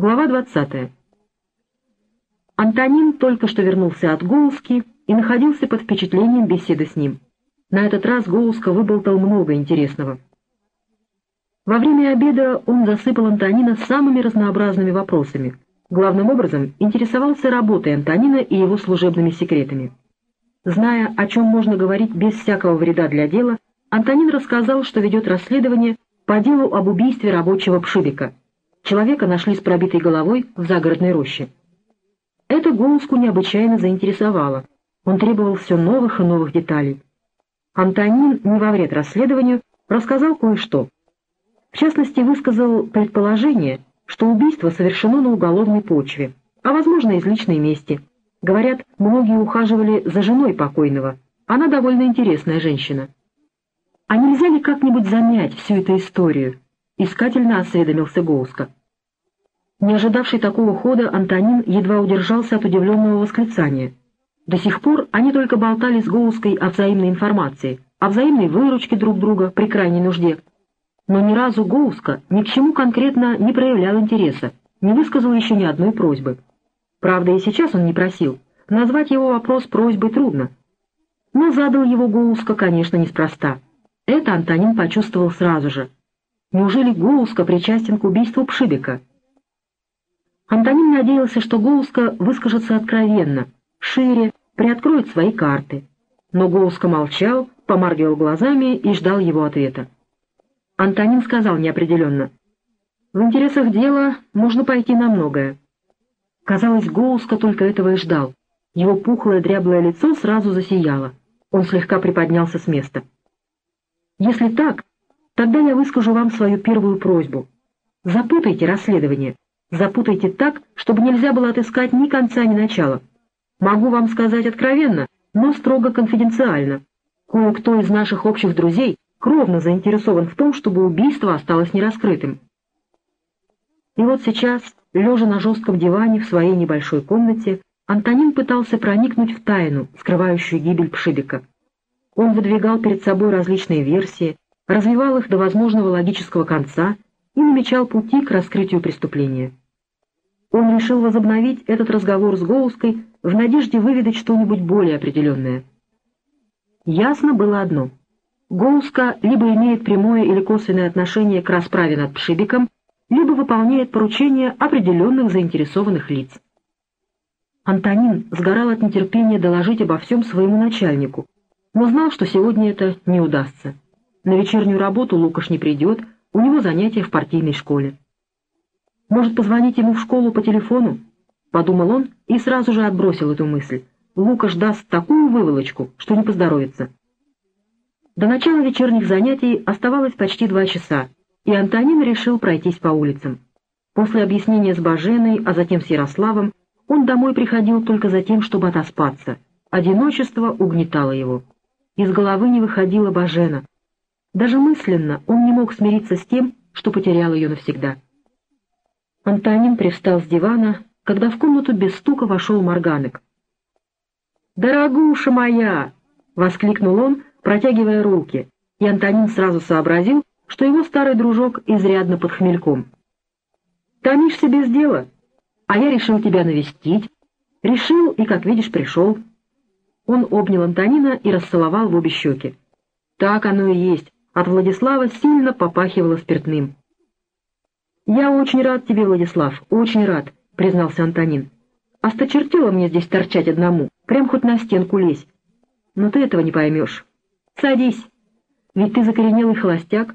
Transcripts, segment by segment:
Глава 20. Антонин только что вернулся от Гоуски и находился под впечатлением беседы с ним. На этот раз Гоуска выболтал много интересного. Во время обеда он засыпал Антонина самыми разнообразными вопросами. Главным образом интересовался работой Антонина и его служебными секретами. Зная, о чем можно говорить без всякого вреда для дела, Антонин рассказал, что ведет расследование по делу об убийстве рабочего Пшибика. Человека нашли с пробитой головой в загородной роще. Это Гоуску необычайно заинтересовало. Он требовал все новых и новых деталей. Антонин, не во вред расследованию, рассказал кое-что. В частности, высказал предположение, что убийство совершено на уголовной почве, а, возможно, из личной мести. Говорят, многие ухаживали за женой покойного. Она довольно интересная женщина. «А нельзя ли как-нибудь замять всю эту историю?» — искательно осведомился Гоуска. Не ожидавший такого хода, Антонин едва удержался от удивленного восклицания. До сих пор они только болтали с Гоуской о взаимной информации, о взаимной выручке друг друга при крайней нужде. Но ни разу Гоуска ни к чему конкретно не проявлял интереса, не высказал еще ни одной просьбы. Правда, и сейчас он не просил. Назвать его вопрос просьбой трудно. Но задал его Гоуска, конечно, неспроста. Это Антонин почувствовал сразу же. Неужели Гоуска причастен к убийству Пшибика? Антонин надеялся, что Гоуска выскажется откровенно, шире, приоткроет свои карты. Но Гоуска молчал, помаргивал глазами и ждал его ответа. Антонин сказал неопределенно. «В интересах дела можно пойти на многое». Казалось, Гоуска только этого и ждал. Его пухлое дряблое лицо сразу засияло. Он слегка приподнялся с места. Если так, тогда я выскажу вам свою первую просьбу. Запутайте расследование. Запутайте так, чтобы нельзя было отыскать ни конца, ни начала. Могу вам сказать откровенно, но строго конфиденциально. Кое-кто из наших общих друзей кровно заинтересован в том, чтобы убийство осталось нераскрытым. И вот сейчас, лежа на жестком диване в своей небольшой комнате, Антонин пытался проникнуть в тайну, скрывающую гибель Пшибика. Он выдвигал перед собой различные версии, развивал их до возможного логического конца и намечал пути к раскрытию преступления. Он решил возобновить этот разговор с Гоуской в надежде выведать что-нибудь более определенное. Ясно было одно. Гоуска либо имеет прямое или косвенное отношение к расправе над Пшибиком, либо выполняет поручения определенных заинтересованных лиц. Антонин сгорал от нетерпения доложить обо всем своему начальнику, но знал, что сегодня это не удастся. На вечернюю работу Лукаш не придет, у него занятия в партийной школе. «Может, позвонить ему в школу по телефону?» — подумал он и сразу же отбросил эту мысль. Лукаш даст такую выволочку, что не поздоровится. До начала вечерних занятий оставалось почти два часа, и Антонин решил пройтись по улицам. После объяснения с Баженой, а затем с Ярославом, он домой приходил только за тем, чтобы отоспаться. Одиночество угнетало его. Из головы не выходила Бажена. Даже мысленно он не мог смириться с тем, что потерял ее навсегда. Антонин привстал с дивана, когда в комнату без стука вошел Морганек. «Дорогуша моя!» — воскликнул он, протягивая руки, и Антонин сразу сообразил, что его старый дружок изрядно под хмельком. «Томишься без дела, а я решил тебя навестить. Решил и, как видишь, пришел». Он обнял Антонина и расцеловал в обе щеки. Так оно и есть, от Владислава сильно попахивало спиртным. «Я очень рад тебе, Владислав, очень рад», — признался Антонин. «Осточертело мне здесь торчать одному, прям хоть на стенку лезь. Но ты этого не поймешь. Садись, ведь ты закоренелый холостяк».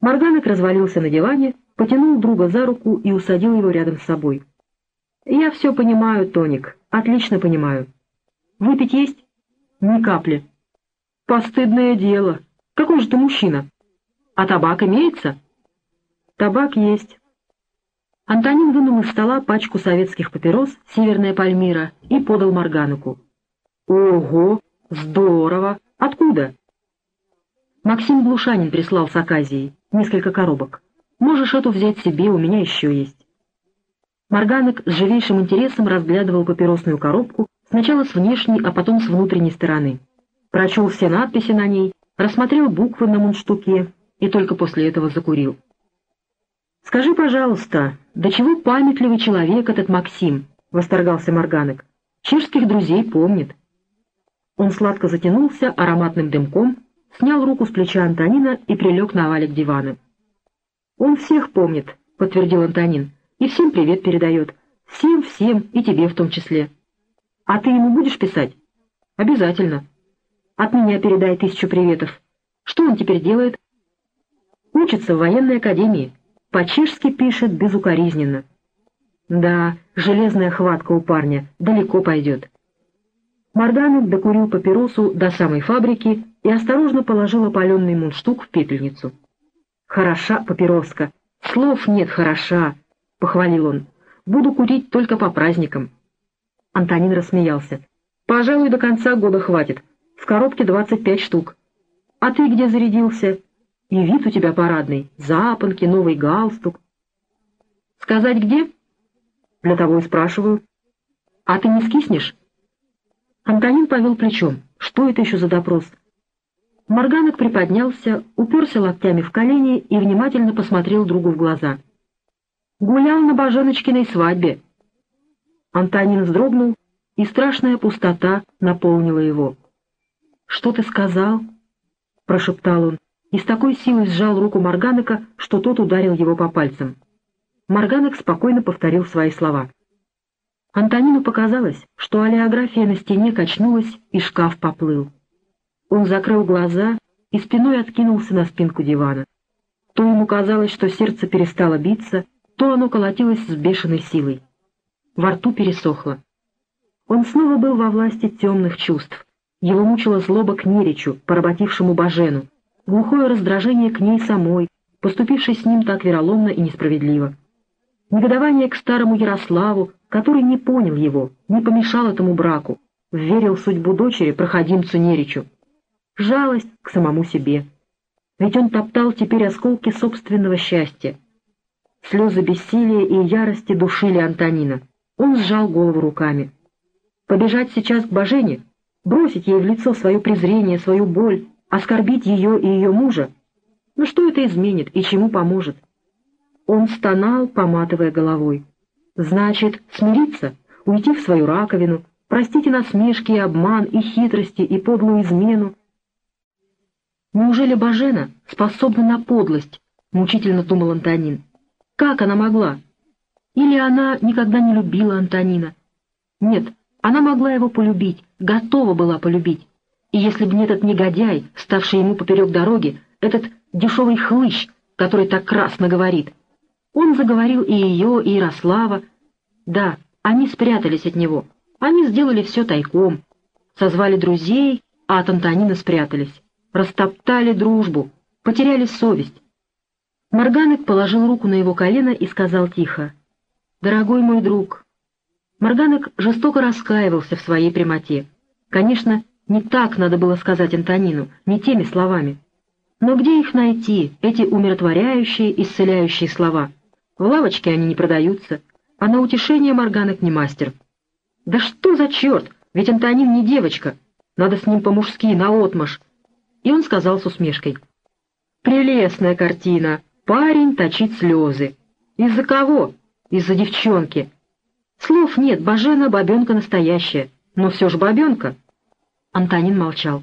Морганок развалился на диване, потянул друга за руку и усадил его рядом с собой. «Я все понимаю, Тоник, отлично понимаю. Выпить есть?» «Ни капли». «Постыдное дело. Какой же ты мужчина? А табак имеется?» Табак есть. Антонин вынул из стола пачку советских папирос «Северная Пальмира» и подал Моргануку. «Ого! Здорово! Откуда?» Максим Блушанин прислал с Аказией. Несколько коробок. Можешь эту взять себе, у меня еще есть. Морганок с живейшим интересом разглядывал папиросную коробку, сначала с внешней, а потом с внутренней стороны. Прочел все надписи на ней, рассмотрел буквы на мундштуке и только после этого закурил. «Скажи, пожалуйста, до чего памятливый человек этот Максим?» — восторгался Морганок. «Чешских друзей помнит». Он сладко затянулся ароматным дымком, снял руку с плеча Антонина и прилег на валик дивана. «Он всех помнит», — подтвердил Антонин, — «и всем привет передает. Всем-всем, и тебе в том числе. А ты ему будешь писать?» «Обязательно. От меня передай тысячу приветов. Что он теперь делает?» «Учится в военной академии. По-чешски пишет безукоризненно». «Да, железная хватка у парня, далеко пойдет». Морданов докурил папиросу до самой фабрики и осторожно положил опаленный мундштук в пепельницу. «Хороша папироска! Слов нет хороша!» — похвалил он. «Буду курить только по праздникам». Антонин рассмеялся. «Пожалуй, до конца года хватит. В коробке двадцать пять штук. А ты где зарядился? И вид у тебя парадный. Запонки, новый галстук». «Сказать где?» «Для того и спрашиваю». «А ты не скиснешь?» Антонин повел плечом. Что это еще за допрос? Морганок приподнялся, уперся локтями в колени и внимательно посмотрел другу в глаза. «Гулял на Баженочкиной свадьбе». Антонин вздрогнул, и страшная пустота наполнила его. «Что ты сказал?» — прошептал он, и с такой силой сжал руку Морганока, что тот ударил его по пальцам. Морганок спокойно повторил свои слова — Антонину показалось, что олеография на стене качнулась, и шкаф поплыл. Он закрыл глаза и спиной откинулся на спинку дивана. То ему казалось, что сердце перестало биться, то оно колотилось с бешеной силой. Во рту пересохло. Он снова был во власти темных чувств. Его мучила злоба к Неричу, поработившему Бажену, глухое раздражение к ней самой, поступившей с ним так вероломно и несправедливо. Негодование к старому Ярославу, который не понял его, не помешал этому браку, верил в судьбу дочери проходимцу Неричу. Жалость к самому себе. Ведь он топтал теперь осколки собственного счастья. Слезы бессилия и ярости душили Антонина. Он сжал голову руками. Побежать сейчас к Божене, бросить ей в лицо свое презрение, свою боль, оскорбить ее и ее мужа? Ну что это изменит и чему поможет? Он стонал, поматывая головой. Значит, смириться, уйти в свою раковину, простить и насмешки, и обман, и хитрости, и подлую измену. Неужели Бажена способна на подлость? Мучительно думал Антонин. Как она могла? Или она никогда не любила Антонина? Нет, она могла его полюбить, готова была полюбить. И если бы не этот негодяй, ставший ему поперек дороги, этот дешевый хлыщ, который так красно говорит — он заговорил и ее, и Ярослава. Да, они спрятались от него. Они сделали все тайком. Созвали друзей, а от Антонина спрятались. Растоптали дружбу, потеряли совесть. Морганек положил руку на его колено и сказал тихо. «Дорогой мой друг». Морганек жестоко раскаивался в своей прямоте. Конечно, не так надо было сказать Антонину, не теми словами. Но где их найти, эти умиротворяющие, исцеляющие слова? В лавочке они не продаются, а на утешение Морганок не мастер. Да что за черт, ведь Антонин не девочка, надо с ним по-мужски, наотмашь. И он сказал с усмешкой. Прелестная картина, парень точит слезы. Из-за кого? Из-за девчонки. Слов нет, Бажена бабенка настоящая, но все же бабенка. Антонин молчал.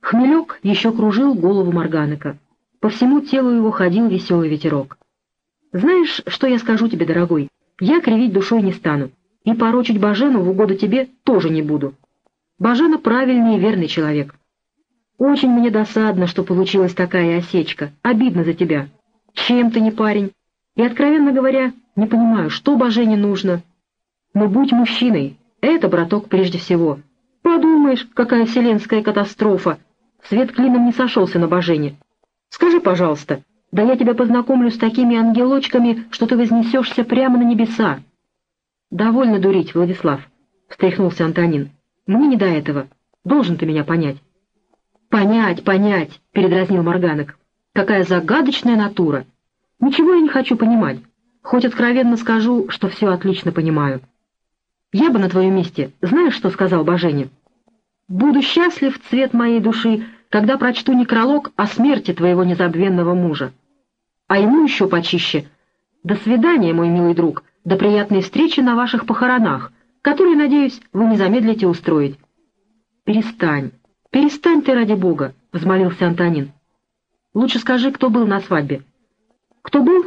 Хмелек еще кружил голову Морганека. По всему телу его ходил веселый ветерок. Знаешь, что я скажу тебе, дорогой? Я кривить душой не стану, и порочить Бажену в угоду тебе тоже не буду. Бажена правильный и верный человек. Очень мне досадно, что получилась такая осечка. Обидно за тебя. Чем ты не парень? И, откровенно говоря, не понимаю, что Бажене нужно. Но будь мужчиной. Это, браток, прежде всего. Подумаешь, какая вселенская катастрофа. Свет клином не сошелся на Бажене. Скажи, пожалуйста, да я тебя познакомлю с такими ангелочками, что ты вознесешься прямо на небеса. — Довольно дурить, Владислав, — встряхнулся Антонин. — Мне не до этого. Должен ты меня понять. — Понять, понять, — передразнил Морганок. — Какая загадочная натура. Ничего я не хочу понимать, хоть откровенно скажу, что все отлично понимаю. Я бы на твоем месте, знаешь, что сказал Божене? Буду счастлив, цвет моей души, когда прочту некролог о смерти твоего незабвенного мужа. А ему еще почище, До свидания, мой милый друг, до приятной встречи на ваших похоронах, которые, надеюсь, вы не замедлите устроить. Перестань, перестань ты ради бога, — взмолился Антонин. Лучше скажи, кто был на свадьбе. Кто был?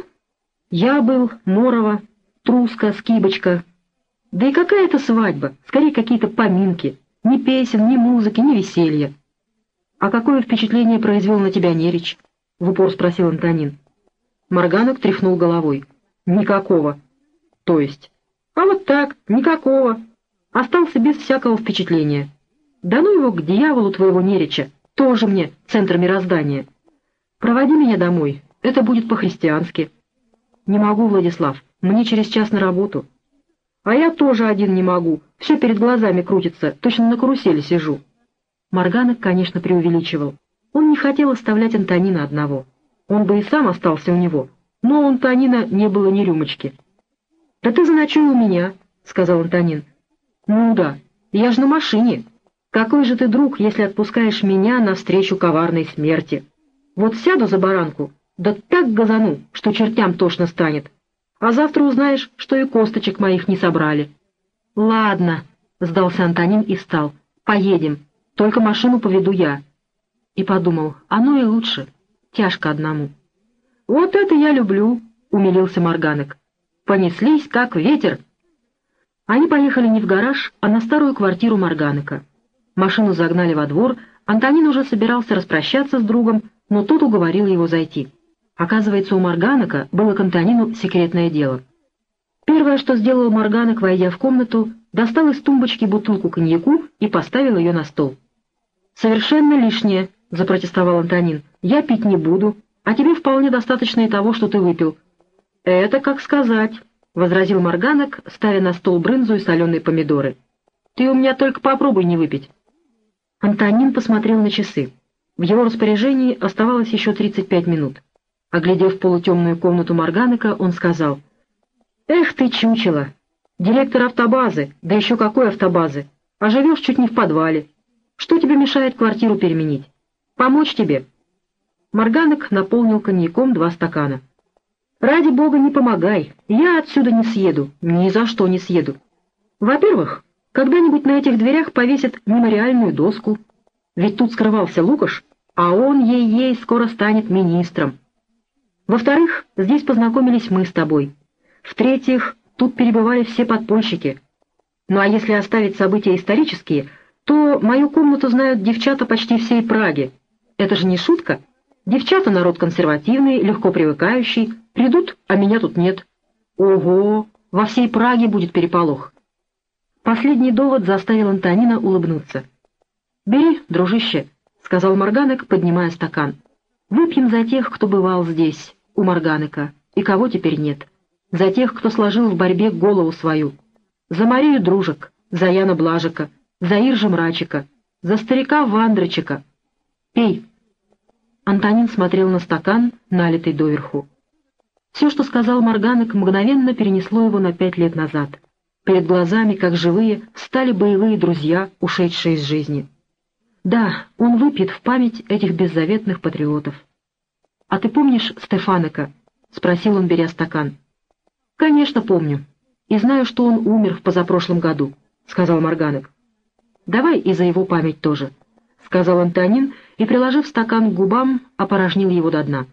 Я был, Морова, Труска, Скибочка. Да и какая это свадьба? Скорее, какие-то поминки. Ни песен, ни музыки, ни веселья. «А какое впечатление произвел на тебя Нерич?» — в упор спросил Антонин. Морганок тряхнул головой. «Никакого». «То есть?» «А вот так, никакого. Остался без всякого впечатления. Да ну его к дьяволу твоего Нерича, тоже мне центр мироздания. Проводи меня домой, это будет по-христиански». «Не могу, Владислав, мне через час на работу». «А я тоже один не могу, все перед глазами крутится, точно на карусели сижу». Морганок, конечно, преувеличивал. Он не хотел оставлять Антонина одного. Он бы и сам остался у него, но у Антонина не было ни рюмочки. «Да ты заночуй у меня», — сказал Антонин. «Ну да, я же на машине. Какой же ты друг, если отпускаешь меня навстречу коварной смерти? Вот сяду за баранку, да так газану, что чертям тошно станет. А завтра узнаешь, что и косточек моих не собрали». «Ладно», — сдался Антонин и встал. «Поедем. Только машину поведу я. И подумал, оно и лучше, тяжко одному. Вот это я люблю, умилился Морганок. Понеслись, как ветер. Они поехали не в гараж, а на старую квартиру Морганека. Машину загнали во двор, Антонин уже собирался распрощаться с другом, но тот уговорил его зайти. Оказывается, у Морганека было к Антонину секретное дело. Первое, что сделал Морганек, войдя в комнату, достал из тумбочки бутылку коньяку и поставил ее на стол. «Совершенно лишнее», — запротестовал Антонин. «Я пить не буду, а тебе вполне достаточно и того, что ты выпил». «Это как сказать», — возразил Морганок, ставя на стол брынзу и соленые помидоры. «Ты у меня только попробуй не выпить». Антонин посмотрел на часы. В его распоряжении оставалось еще 35 минут. Оглядев полутемную комнату Морганека, он сказал, «Эх ты, чучело! Директор автобазы, да еще какой автобазы! А живешь чуть не в подвале. Что тебе мешает квартиру переменить? Помочь тебе?» Морганок наполнил коньяком два стакана. «Ради бога, не помогай. Я отсюда не съеду. Ни за что не съеду. Во-первых, когда-нибудь на этих дверях повесят мемориальную доску. Ведь тут скрывался Лукаш, а он ей-ей скоро станет министром. Во-вторых, здесь познакомились мы с тобой. В-третьих, тут перебывали все подпольщики. Ну а если оставить события исторические — то мою комнату знают девчата почти всей Праги. Это же не шутка. Девчата народ консервативный, легко привыкающий. Придут, а меня тут нет. Ого, во всей Праге будет переполох. Последний довод заставил Антонина улыбнуться. «Бери, дружище», — сказал Морганек, поднимая стакан. «Выпьем за тех, кто бывал здесь, у Морганека, и кого теперь нет. За тех, кто сложил в борьбе голову свою. За Марию Дружек, за Яна Блажика, за Иржа Мрачика, за старика Вандрычика. Пей. Антонин смотрел на стакан, налитый доверху. Все, что сказал Морганок, мгновенно перенесло его на пять лет назад. Перед глазами, как живые, стали боевые друзья, ушедшие из жизни. Да, он выпьет в память этих беззаветных патриотов. «А ты помнишь Стефанека?» — спросил он, беря стакан. «Конечно, помню. И знаю, что он умер в позапрошлом году», — сказал Морганок. Давай и за его память тоже», — сказал Антонин и, приложив стакан к губам, опорожнил его до дна.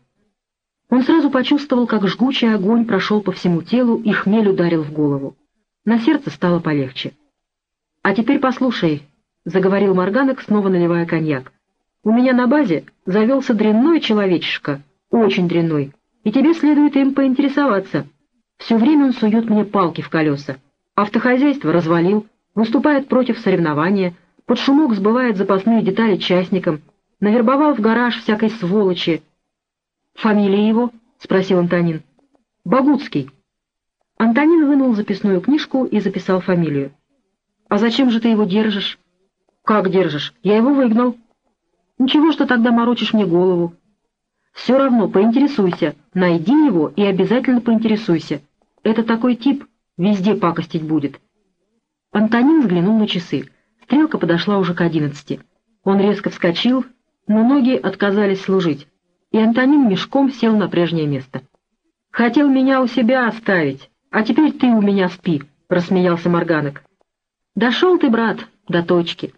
Он сразу почувствовал, как жгучий огонь прошел по всему телу и хмель ударил в голову. На сердце стало полегче. «А теперь послушай», — заговорил Морганок, снова наливая коньяк. «У меня на базе завелся дрянной человечишка, очень дрянной, и тебе следует им поинтересоваться. Все время он сует мне палки в колеса. Автохозяйство развалил, выступает против соревнования, под шумок сбывает запасные детали частникам, навербовал в гараж всякой сволочи. «Фамилия его?» — спросил Антонин. «Богуцкий». Антонин вынул записную книжку и записал фамилию. «А зачем же ты его держишь?» «Как держишь? Я его выгнал». «Ничего, что тогда морочишь мне голову». «Все равно поинтересуйся, найди его и обязательно поинтересуйся. Это такой тип, везде пакостить будет». Антонин взглянул на часы. Стрелка подошла уже к одиннадцати. Он резко вскочил, но ноги отказались служить, и Антонин мешком сел на прежнее место. Хотел меня у себя оставить, а теперь ты у меня спи», — рассмеялся Морганок. «Дошел ты, брат, до точки».